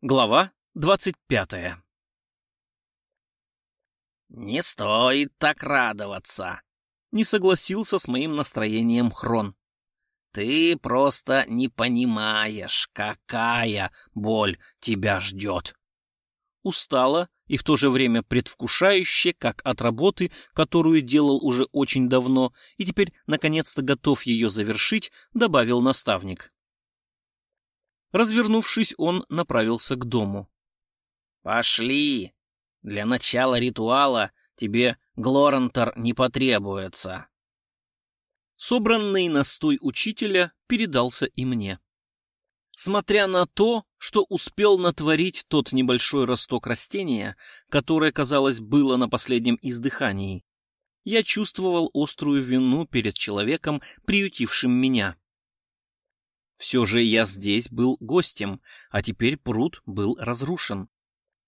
Глава двадцать пятая «Не стоит так радоваться», — не согласился с моим настроением Хрон. «Ты просто не понимаешь, какая боль тебя ждет». Устало и в то же время предвкушающе, как от работы, которую делал уже очень давно и теперь наконец-то готов ее завершить, добавил наставник. Развернувшись, он направился к дому. «Пошли! Для начала ритуала тебе Глорантор не потребуется». Собранный настой учителя передался и мне. Смотря на то, что успел натворить тот небольшой росток растения, которое, казалось, было на последнем издыхании, я чувствовал острую вину перед человеком, приютившим меня. Все же я здесь был гостем, а теперь пруд был разрушен.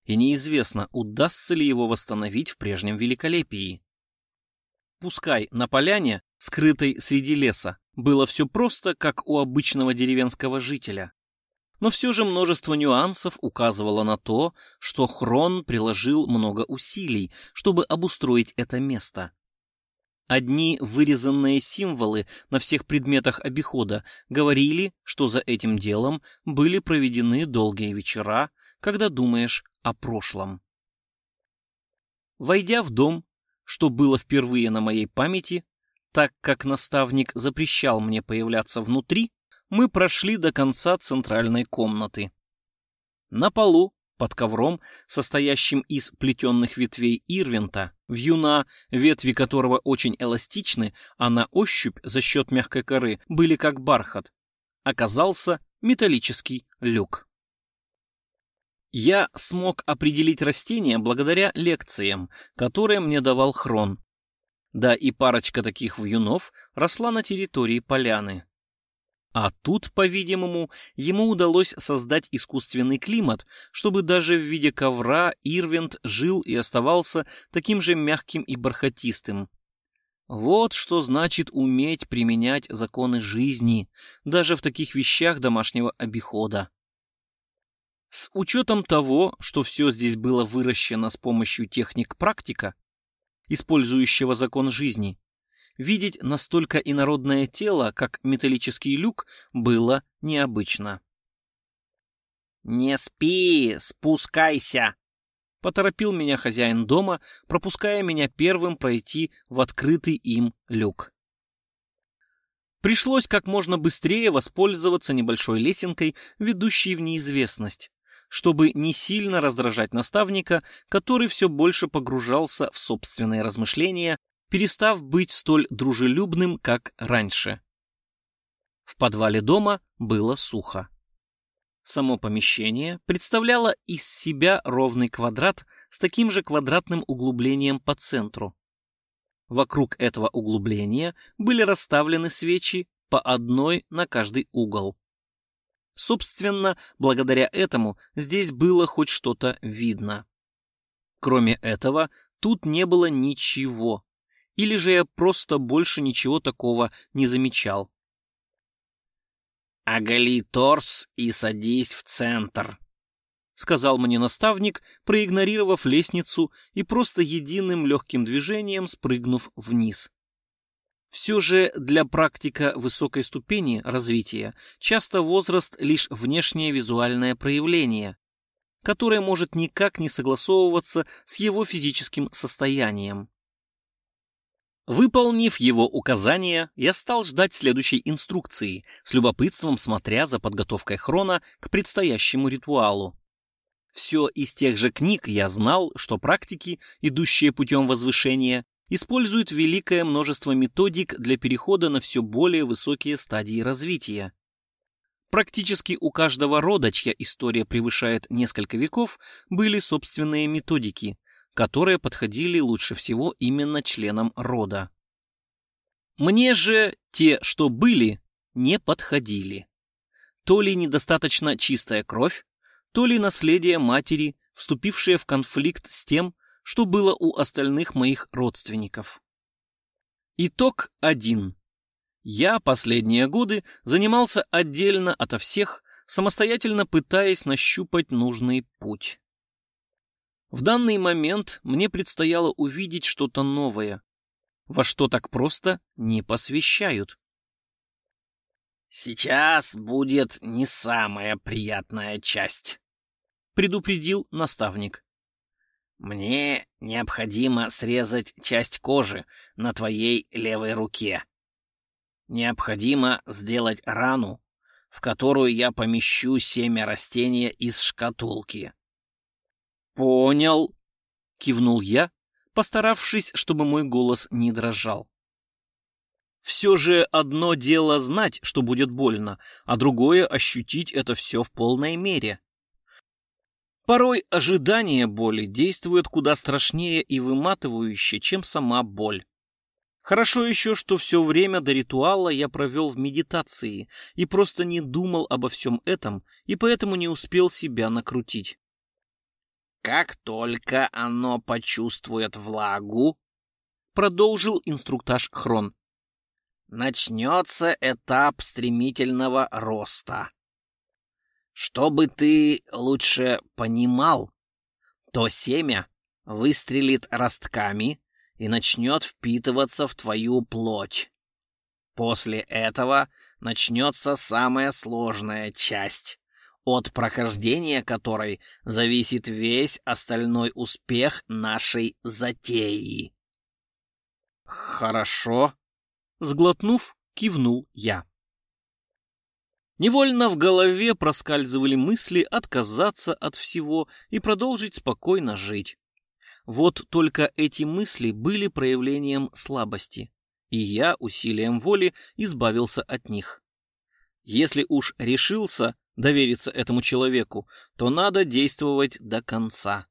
И неизвестно, удастся ли его восстановить в прежнем великолепии. Пускай на поляне, скрытой среди леса, было все просто, как у обычного деревенского жителя. Но все же множество нюансов указывало на то, что Хрон приложил много усилий, чтобы обустроить это место. Одни вырезанные символы на всех предметах обихода говорили, что за этим делом были проведены долгие вечера, когда думаешь о прошлом. Войдя в дом, что было впервые на моей памяти, так как наставник запрещал мне появляться внутри, мы прошли до конца центральной комнаты. На полу под ковром, состоящим из плетенных ветвей ирвинта, вьюна, ветви которого очень эластичны, а на ощупь за счет мягкой коры были как бархат, оказался металлический люк. Я смог определить растения благодаря лекциям, которые мне давал Хрон. Да и парочка таких вьюнов росла на территории поляны. А тут, по-видимому, ему удалось создать искусственный климат, чтобы даже в виде ковра Ирвинд жил и оставался таким же мягким и бархатистым. Вот что значит уметь применять законы жизни, даже в таких вещах домашнего обихода. С учетом того, что все здесь было выращено с помощью техник практика, использующего закон жизни, видеть настолько инородное тело, как металлический люк, было необычно. «Не спи, спускайся!» — поторопил меня хозяин дома, пропуская меня первым пройти в открытый им люк. Пришлось как можно быстрее воспользоваться небольшой лесенкой, ведущей в неизвестность, чтобы не сильно раздражать наставника, который все больше погружался в собственные размышления перестав быть столь дружелюбным, как раньше. В подвале дома было сухо. Само помещение представляло из себя ровный квадрат с таким же квадратным углублением по центру. Вокруг этого углубления были расставлены свечи по одной на каждый угол. Собственно, благодаря этому здесь было хоть что-то видно. Кроме этого, тут не было ничего, или же я просто больше ничего такого не замечал. «Оголи торс и садись в центр», — сказал мне наставник, проигнорировав лестницу и просто единым легким движением спрыгнув вниз. Все же для практика высокой ступени развития часто возраст лишь внешнее визуальное проявление, которое может никак не согласовываться с его физическим состоянием. Выполнив его указания, я стал ждать следующей инструкции, с любопытством смотря за подготовкой хрона к предстоящему ритуалу. Все из тех же книг я знал, что практики, идущие путем возвышения, используют великое множество методик для перехода на все более высокие стадии развития. Практически у каждого рода, чья история превышает несколько веков, были собственные методики – которые подходили лучше всего именно членам рода. Мне же те, что были, не подходили. То ли недостаточно чистая кровь, то ли наследие матери, вступившее в конфликт с тем, что было у остальных моих родственников. Итог один. Я последние годы занимался отдельно ото всех самостоятельно пытаясь нащупать нужный путь. В данный момент мне предстояло увидеть что-то новое, во что так просто не посвящают. «Сейчас будет не самая приятная часть», — предупредил наставник. «Мне необходимо срезать часть кожи на твоей левой руке. Необходимо сделать рану, в которую я помещу семя растения из шкатулки. «Понял», — кивнул я, постаравшись, чтобы мой голос не дрожал. Все же одно дело знать, что будет больно, а другое — ощутить это все в полной мере. Порой ожидание боли действует куда страшнее и выматывающе, чем сама боль. Хорошо еще, что все время до ритуала я провел в медитации и просто не думал обо всем этом, и поэтому не успел себя накрутить. «Как только оно почувствует влагу», — продолжил инструктаж Хрон, — «начнется этап стремительного роста. Чтобы ты лучше понимал, то семя выстрелит ростками, и начнет впитываться в твою плоть. После этого начнется самая сложная часть, от прохождения которой зависит весь остальной успех нашей затеи. «Хорошо», — сглотнув, кивнул я. Невольно в голове проскальзывали мысли отказаться от всего и продолжить спокойно жить. Вот только эти мысли были проявлением слабости, и я усилием воли избавился от них. Если уж решился довериться этому человеку, то надо действовать до конца.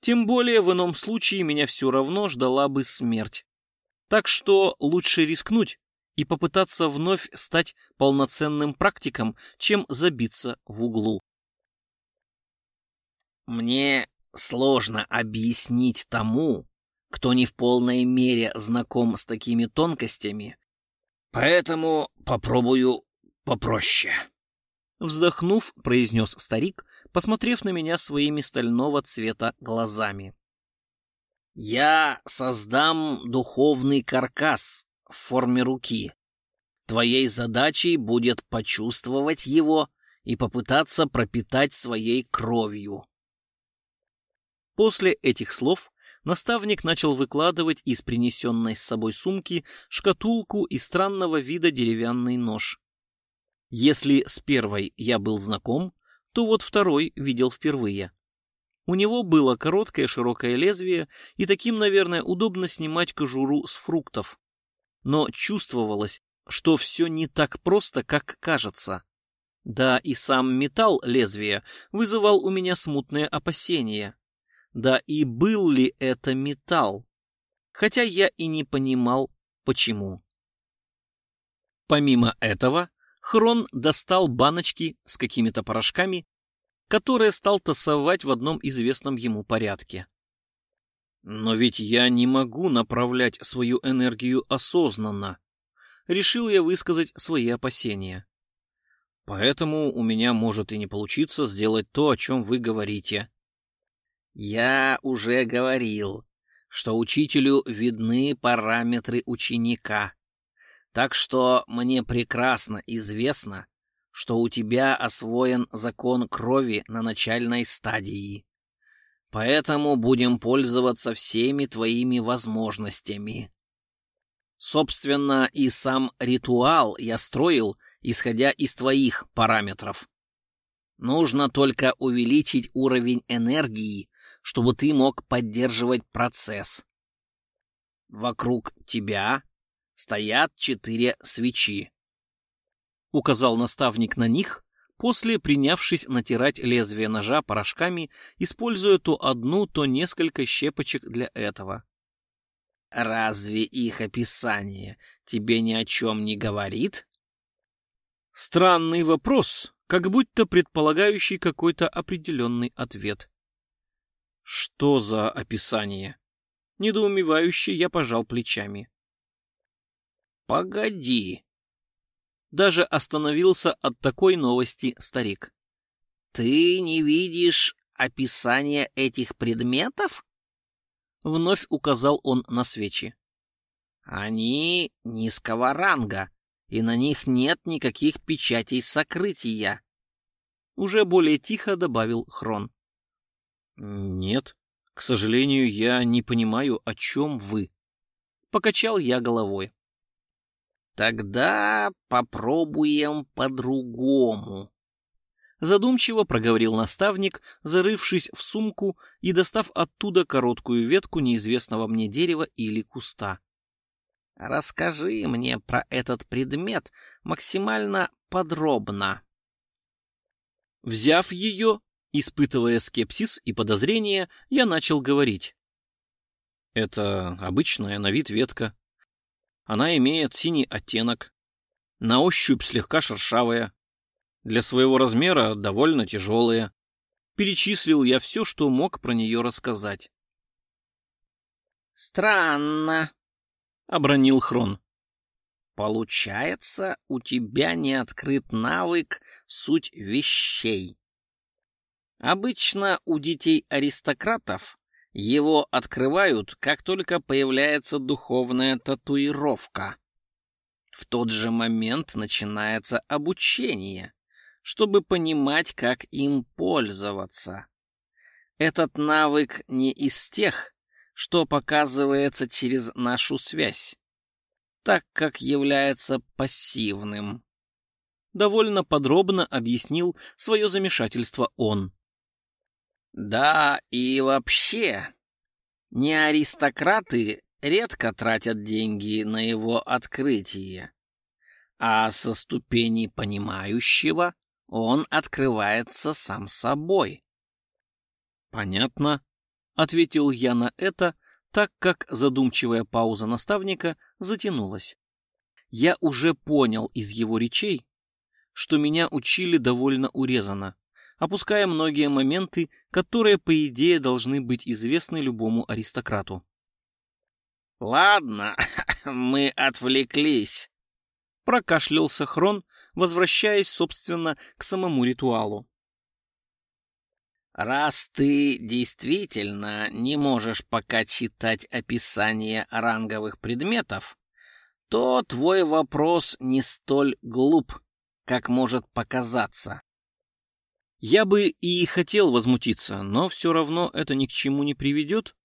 Тем более в ином случае меня все равно ждала бы смерть. Так что лучше рискнуть и попытаться вновь стать полноценным практиком, чем забиться в углу. «Мне сложно объяснить тому, кто не в полной мере знаком с такими тонкостями, поэтому попробую попроще. Вздохнув, произнес старик, посмотрев на меня своими стального цвета глазами. «Я создам духовный каркас в форме руки. Твоей задачей будет почувствовать его и попытаться пропитать своей кровью. После этих слов наставник начал выкладывать из принесенной с собой сумки шкатулку и странного вида деревянный нож. Если с первой я был знаком, то вот второй видел впервые. У него было короткое широкое лезвие, и таким, наверное, удобно снимать кожуру с фруктов. Но чувствовалось, что все не так просто, как кажется. Да и сам металл лезвия вызывал у меня смутные опасения. Да и был ли это металл? Хотя я и не понимал, почему. Помимо этого, Хрон достал баночки с какими-то порошками, которые стал тасовать в одном известном ему порядке. Но ведь я не могу направлять свою энергию осознанно. Решил я высказать свои опасения. Поэтому у меня может и не получиться сделать то, о чем вы говорите. Я уже говорил, что учителю видны параметры ученика. Так что мне прекрасно известно, что у тебя освоен закон крови на начальной стадии. Поэтому будем пользоваться всеми твоими возможностями. Собственно, и сам ритуал я строил, исходя из твоих параметров. Нужно только увеличить уровень энергии, чтобы ты мог поддерживать процесс. Вокруг тебя стоят четыре свечи. Указал наставник на них, после принявшись натирать лезвие ножа порошками, используя то одну, то несколько щепочек для этого. «Разве их описание тебе ни о чем не говорит?» Странный вопрос, как будто предполагающий какой-то определенный ответ. Что за описание? Недоумевающе я пожал плечами. Погоди. Даже остановился от такой новости старик. «Ты не видишь описания этих предметов?» Вновь указал он на свечи. «Они низкого ранга, и на них нет никаких печатей сокрытия», — уже более тихо добавил Хрон. «Нет, к сожалению, я не понимаю, о чем вы». Покачал я головой. «Тогда попробуем по-другому», Задумчиво проговорил наставник, зарывшись в сумку и достав оттуда короткую ветку неизвестного мне дерева или куста. Расскажи мне про этот предмет максимально подробно. Взяв ее, испытывая скепсис и подозрение, я начал говорить. Это обычная на вид ветка. Она имеет синий оттенок. На ощупь слегка шершавая. Для своего размера довольно тяжелая. Перечислил я все, что мог про нее рассказать. «Странно», — обронил Хрон. «Получается, у тебя не открыт навык суть вещей. Обычно у детей-аристократов его открывают, как только появляется духовная татуировка. В тот же момент начинается обучение, чтобы понимать, как им пользоваться. Этот навык не из тех, что показывается через нашу связь, так как является пассивным. Довольно подробно объяснил свое замешательство он. Да, и вообще, не аристократы редко тратят деньги на его открытие, а со ступени понимающего он открывается сам собой. Понятно, ответил я на это, так как задумчивая пауза наставника затянулась. Я уже понял из его речей, что меня учили довольно урезано, опуская многие моменты, которые, по идее, должны быть известны любому аристократу. «Ладно, мы отвлеклись», — прокашлялся Хрон, возвращаясь, собственно, к самому ритуалу. Раз ты действительно не можешь пока читать описание ранговых предметов, то твой вопрос не столь глуп, как может показаться. Я бы и хотел возмутиться, но все равно это ни к чему не приведет,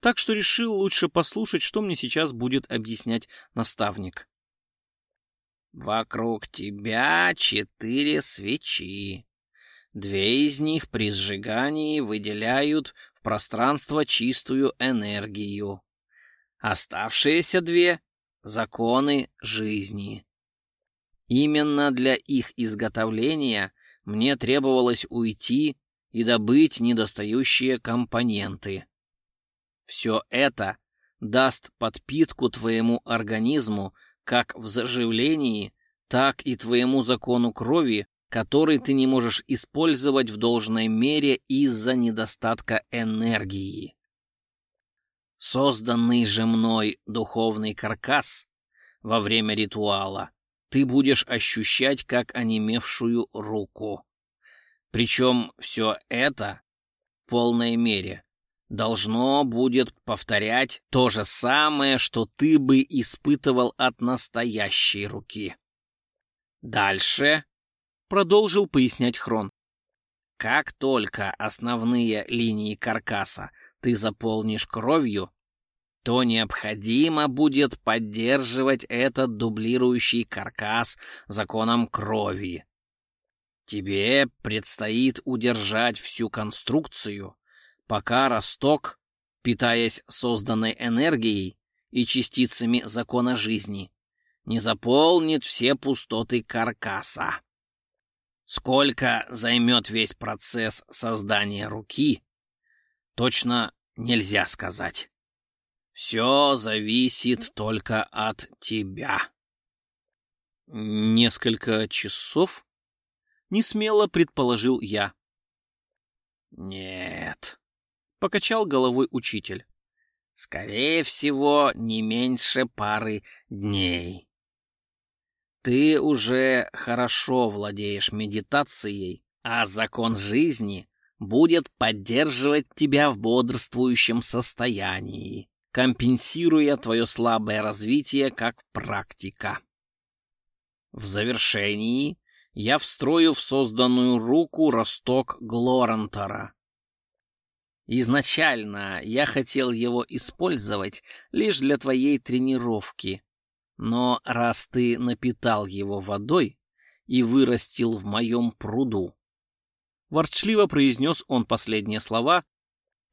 так что решил лучше послушать, что мне сейчас будет объяснять наставник. «Вокруг тебя четыре свечи. Две из них при сжигании выделяют в пространство чистую энергию. Оставшиеся две — законы жизни. Именно для их изготовления мне требовалось уйти и добыть недостающие компоненты. Все это даст подпитку твоему организму как в заживлении, так и твоему закону крови который ты не можешь использовать в должной мере из-за недостатка энергии. Созданный же мной духовный каркас во время ритуала ты будешь ощущать как онемевшую руку. Причем все это в полной мере должно будет повторять то же самое, что ты бы испытывал от настоящей руки. Дальше продолжил пояснять Хрон. Как только основные линии каркаса ты заполнишь кровью, то необходимо будет поддерживать этот дублирующий каркас законом крови. Тебе предстоит удержать всю конструкцию, пока росток, питаясь созданной энергией и частицами закона жизни, не заполнит все пустоты каркаса. Сколько займет весь процесс создания руки, точно нельзя сказать. Все зависит только от тебя. Несколько часов? Не смело предположил я. Нет, покачал головой учитель. Скорее всего, не меньше пары дней. Ты уже хорошо владеешь медитацией, а закон жизни будет поддерживать тебя в бодрствующем состоянии, компенсируя твое слабое развитие как практика. В завершении я встрою в созданную руку росток Глорантора. Изначально я хотел его использовать лишь для твоей тренировки, но раз ты напитал его водой и вырастил в моем пруду, ворчливо произнес он последние слова,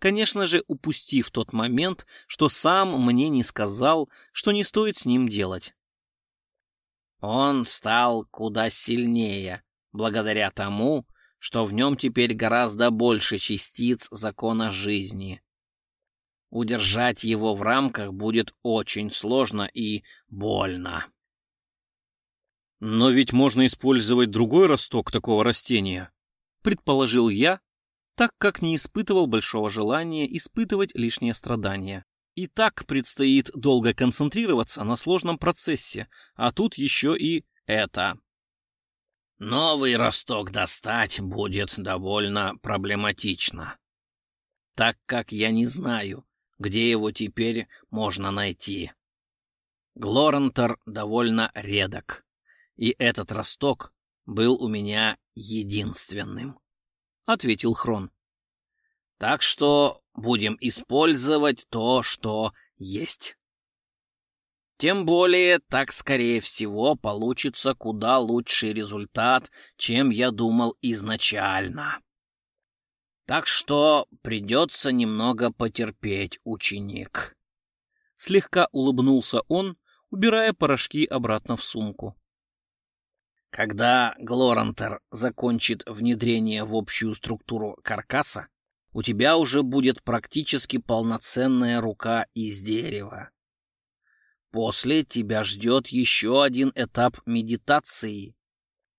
конечно же, упустив тот момент, что сам мне не сказал, что не стоит с ним делать. Он стал куда сильнее, благодаря тому, что в нем теперь гораздо больше частиц закона жизни. Удержать его в рамках будет очень сложно и больно. Но ведь можно использовать другой росток такого растения, предположил я, так как не испытывал большого желания испытывать лишние страдания. И так предстоит долго концентрироваться на сложном процессе, а тут еще и это. Новый росток достать будет довольно проблематично, так как я не знаю, где его теперь можно найти. Глорантор довольно редок, и этот росток был у меня единственным, — ответил Хрон. Так что будем использовать то, что есть. Тем более, так, скорее всего, получится куда лучший результат, чем я думал изначально. Так что придется немного потерпеть, ученик. Слегка улыбнулся он, убирая порошки обратно в сумку. Когда Глорантер закончит внедрение в общую структуру каркаса, у тебя уже будет практически полноценная рука из дерева. После тебя ждет еще один этап медитации,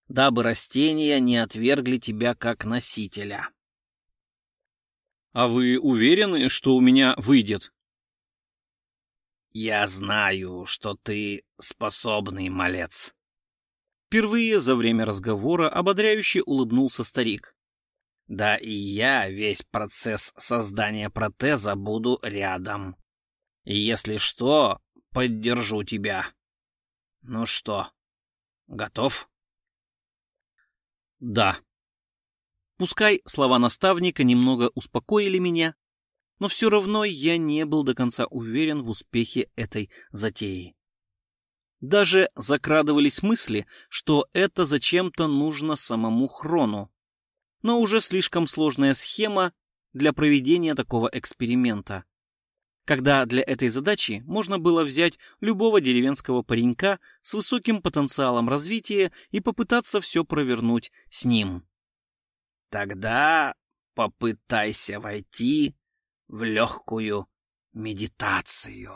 дабы растения не отвергли тебя как носителя. «А вы уверены, что у меня выйдет?» «Я знаю, что ты способный малец». Впервые за время разговора ободряюще улыбнулся старик. Да и я весь процесс создания протеза буду рядом. Если что, поддержу тебя. Ну что, готов? Да. Пускай слова наставника немного успокоили меня, но все равно я не был до конца уверен в успехе этой затеи. Даже закрадывались мысли, что это зачем-то нужно самому Хрону но уже слишком сложная схема для проведения такого эксперимента. Когда для этой задачи можно было взять любого деревенского паренька с высоким потенциалом развития и попытаться все провернуть с ним. Тогда попытайся войти в легкую медитацию.